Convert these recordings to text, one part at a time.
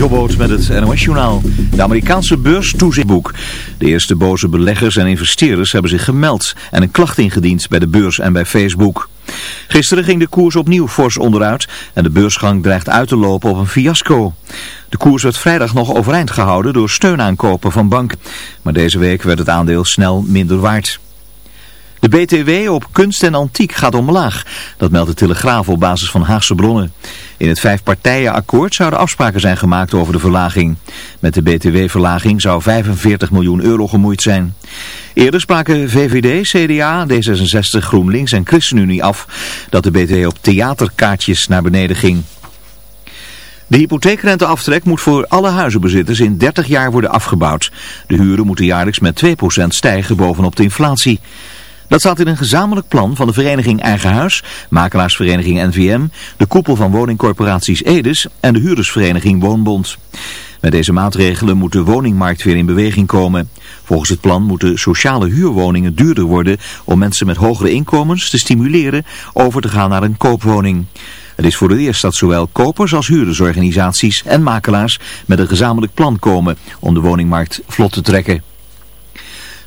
Jobboot met het NOS-journaal. De Amerikaanse beurs toezichtboek. De eerste boze beleggers en investeerders hebben zich gemeld en een klacht ingediend bij de beurs en bij Facebook. Gisteren ging de koers opnieuw fors onderuit en de beursgang dreigt uit te lopen op een fiasco. De koers werd vrijdag nog overeind gehouden door steunaankopen van bank. Maar deze week werd het aandeel snel minder waard. De BTW op kunst en antiek gaat omlaag. Dat meldt de Telegraaf op basis van Haagse bronnen. In het vijfpartijenakkoord zouden afspraken zijn gemaakt over de verlaging. Met de BTW-verlaging zou 45 miljoen euro gemoeid zijn. Eerder spraken VVD, CDA, D66, GroenLinks en ChristenUnie af dat de BTW op theaterkaartjes naar beneden ging. De hypotheekrenteaftrek moet voor alle huizenbezitters in 30 jaar worden afgebouwd. De huren moeten jaarlijks met 2% stijgen bovenop de inflatie. Dat staat in een gezamenlijk plan van de vereniging Eigen Huis, makelaarsvereniging NVM, de koepel van woningcorporaties Edes en de huurdersvereniging Woonbond. Met deze maatregelen moet de woningmarkt weer in beweging komen. Volgens het plan moeten sociale huurwoningen duurder worden om mensen met hogere inkomens te stimuleren over te gaan naar een koopwoning. Het is voor het eerst dat zowel kopers als huurdersorganisaties en makelaars met een gezamenlijk plan komen om de woningmarkt vlot te trekken.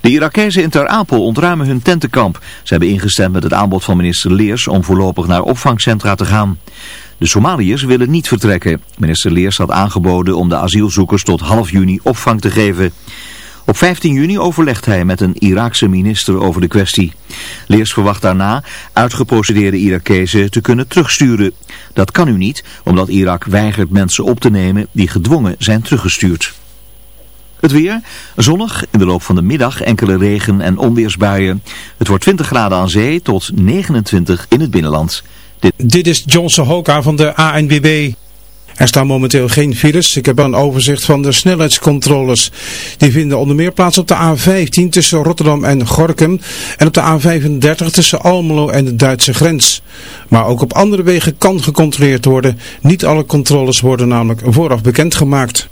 De Irakezen in Ter Apel ontruimen hun tentenkamp. Ze hebben ingestemd met het aanbod van minister Leers om voorlopig naar opvangcentra te gaan. De Somaliërs willen niet vertrekken. Minister Leers had aangeboden om de asielzoekers tot half juni opvang te geven. Op 15 juni overlegt hij met een Iraakse minister over de kwestie. Leers verwacht daarna uitgeprocedeerde Irakezen te kunnen terugsturen. Dat kan nu niet, omdat Irak weigert mensen op te nemen die gedwongen zijn teruggestuurd. Het weer, zonnig, in de loop van de middag enkele regen- en onweersbuien. Het wordt 20 graden aan zee tot 29 in het binnenland. Dit, Dit is Johnson Hoka van de ANBB. Er staan momenteel geen files. Ik heb een overzicht van de snelheidscontroles. Die vinden onder meer plaats op de A15 tussen Rotterdam en Gorkum en op de A35 tussen Almelo en de Duitse grens. Maar ook op andere wegen kan gecontroleerd worden. Niet alle controles worden namelijk vooraf bekendgemaakt.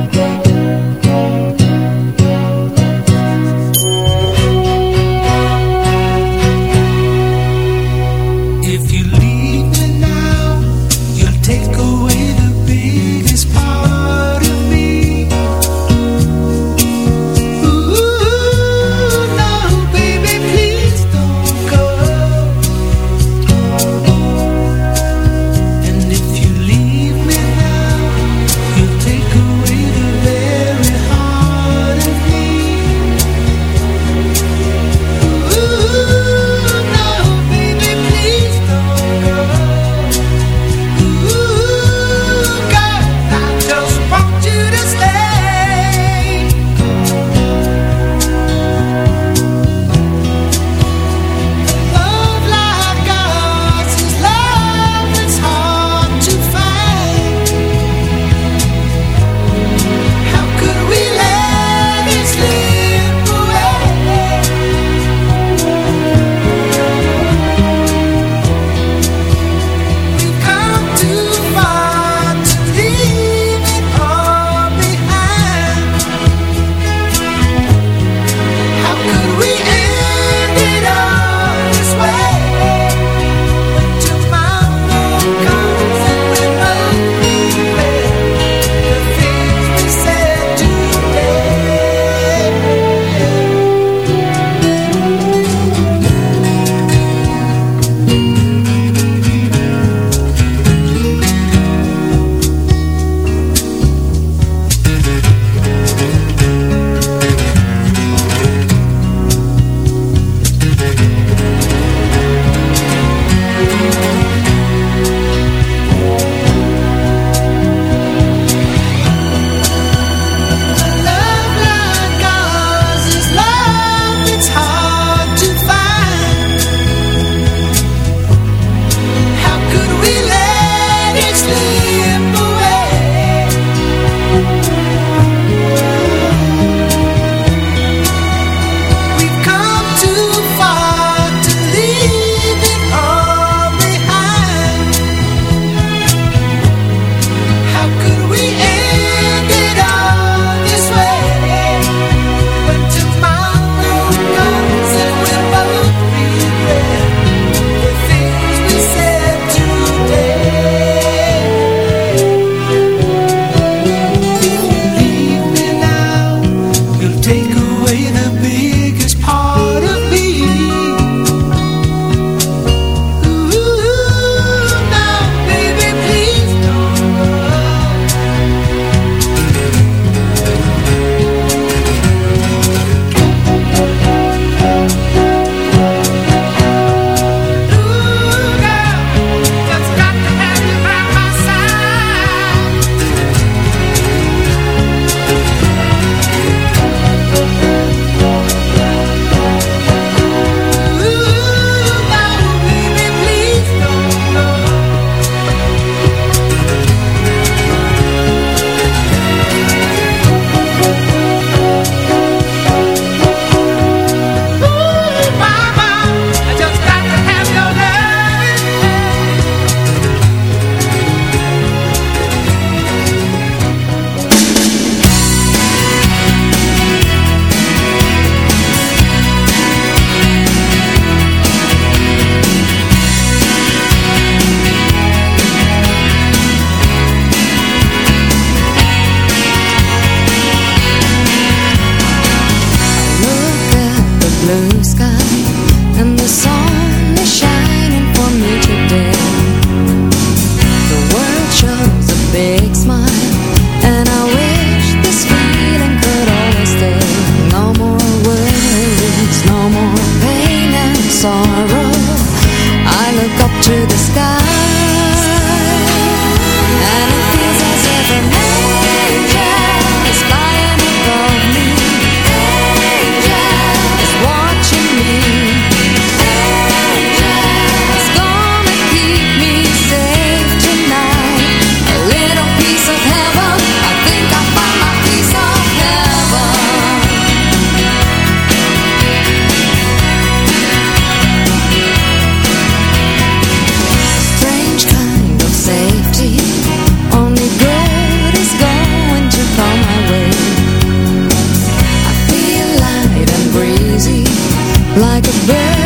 like a bird.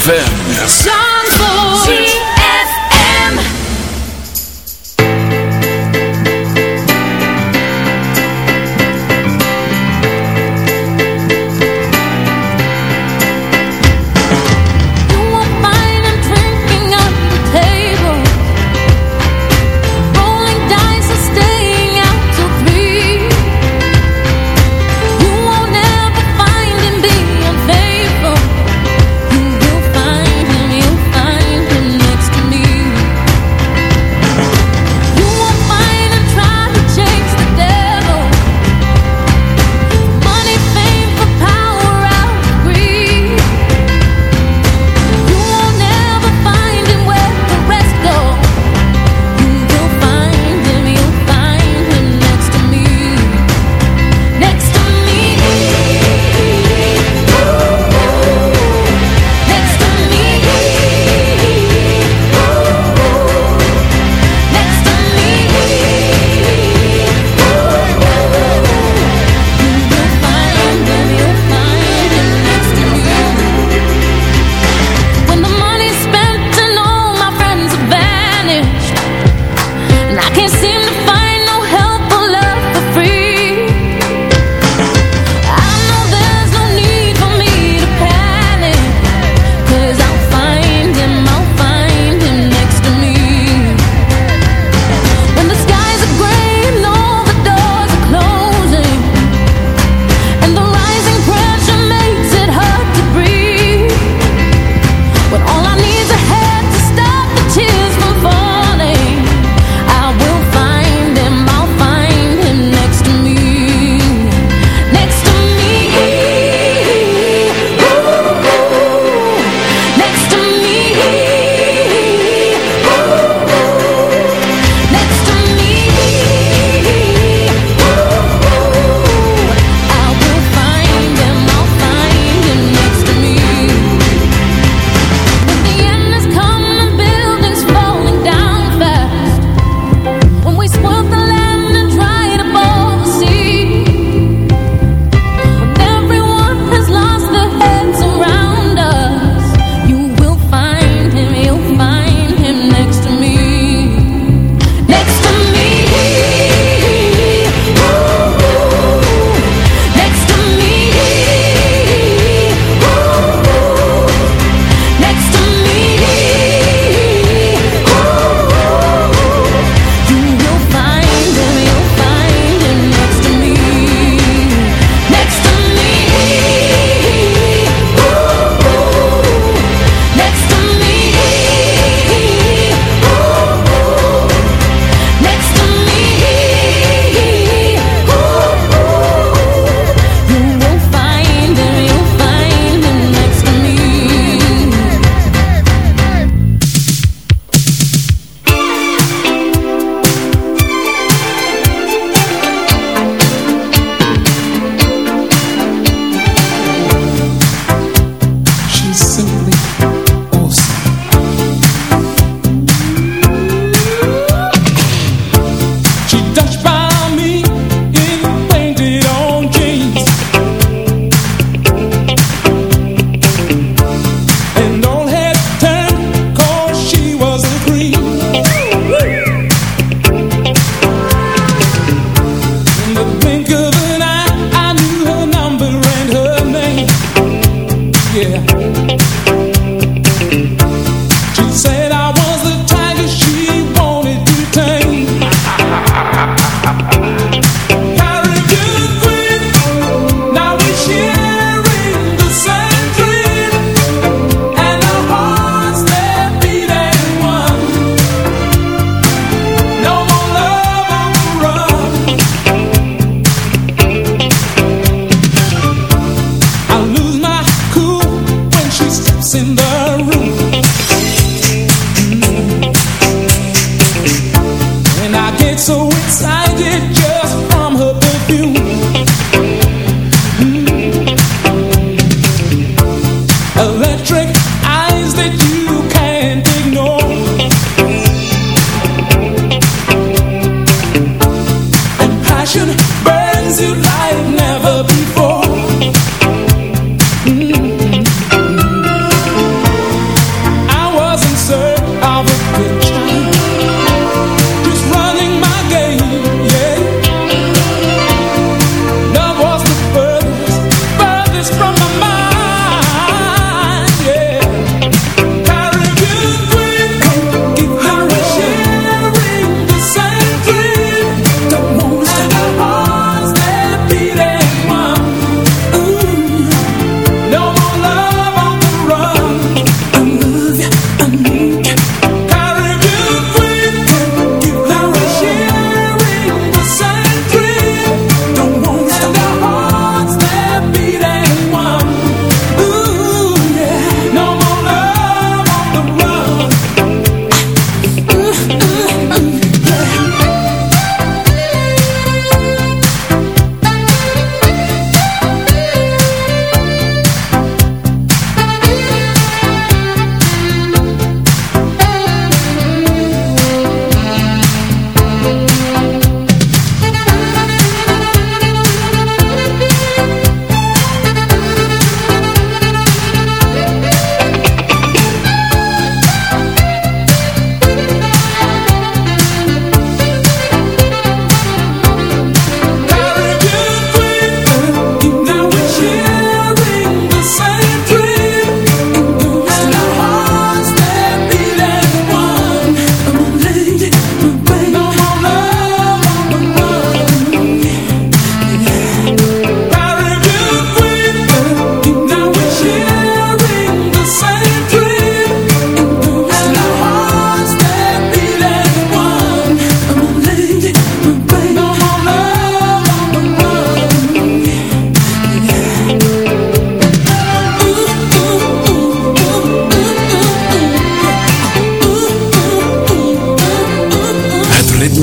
ZFM.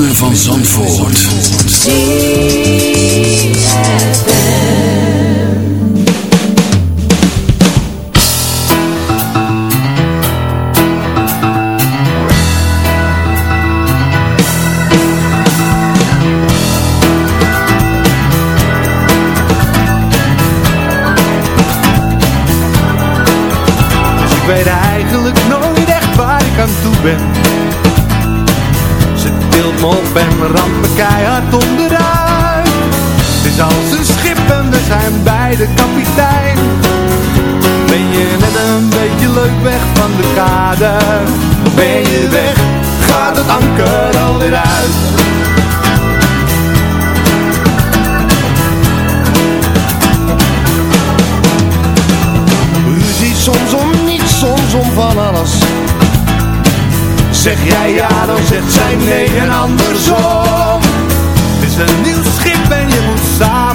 Van Zandvoort. Weg van de kade. Ben je weg, gaat het anker alweer uit. Ruzie soms om niets, soms om van alles. Zeg jij ja, dan zegt zij nee en andersom. Het is een nieuw schip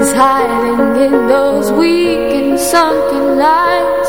is hiding in those weak and sunken lines.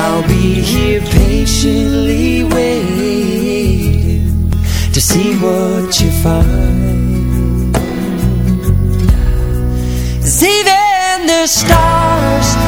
I'll be here patiently waiting to see what you find. See then the stars.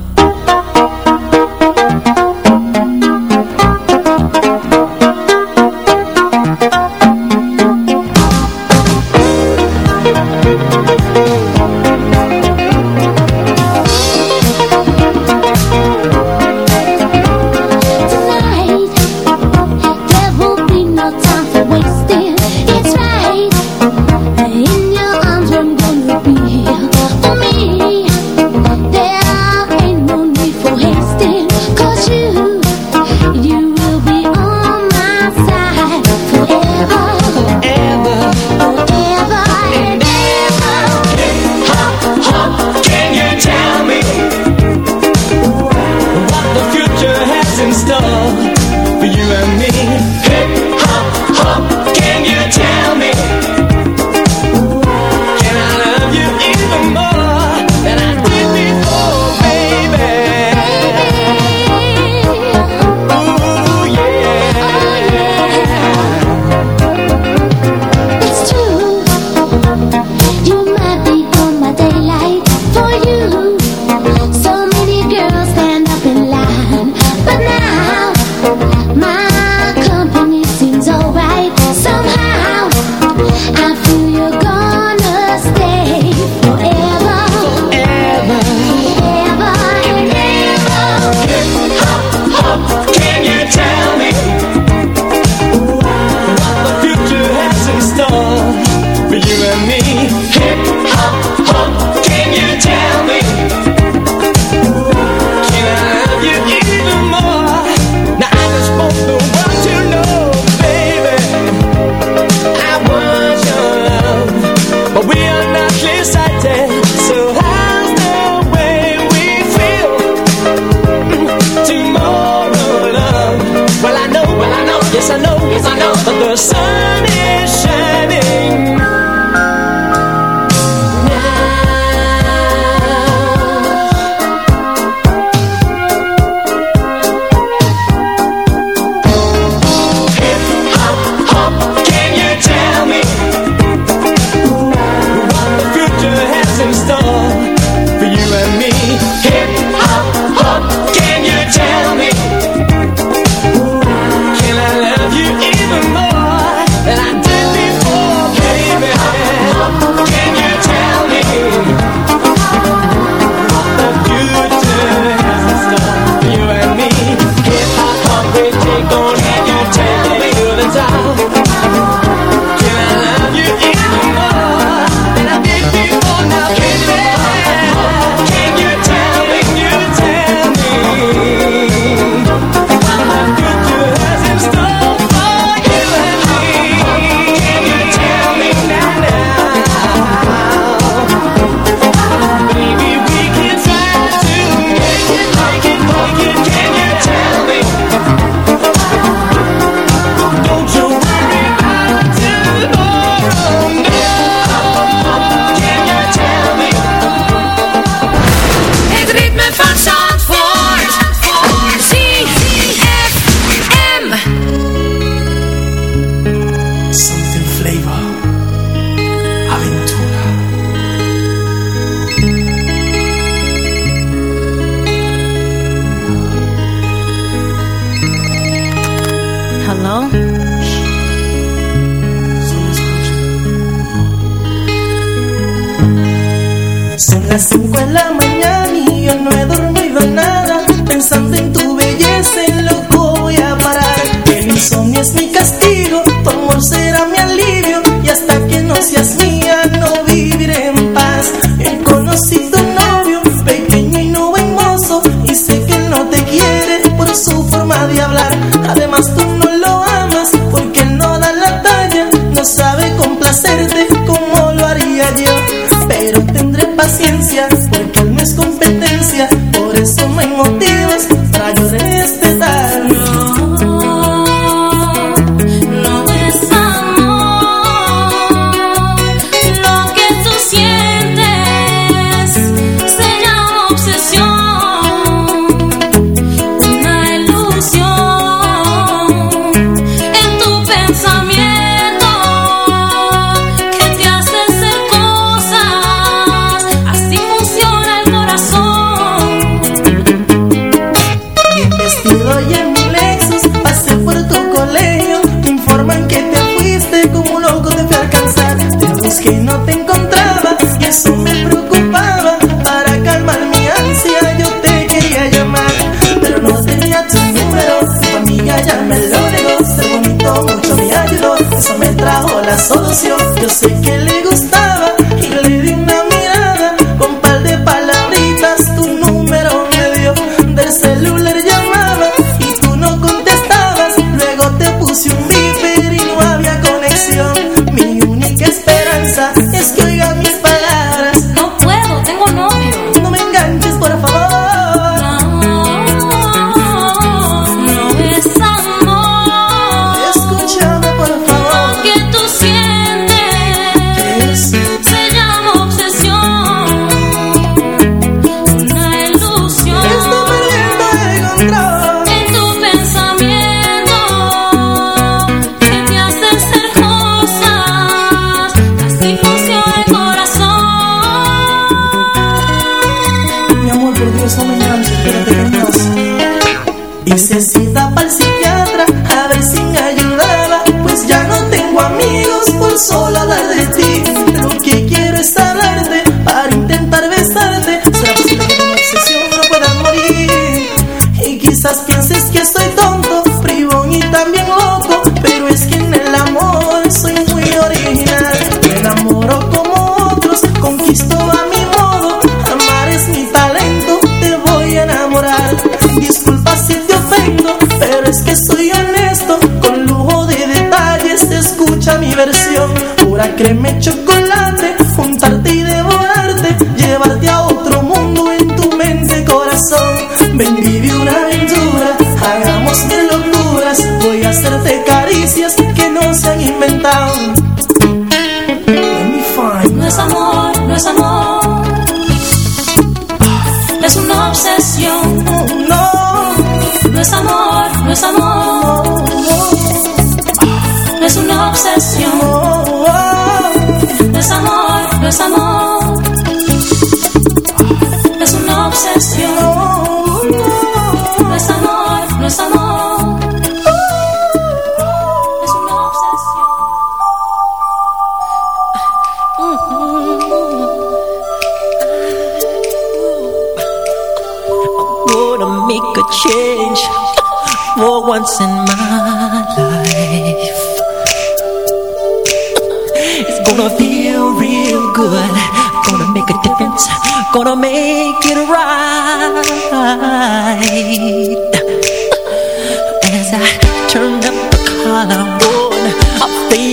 As I turned up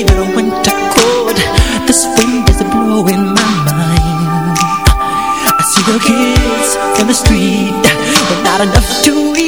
the winter coat, this wind is blowing my mind. I see the kids in the street, but not enough to eat.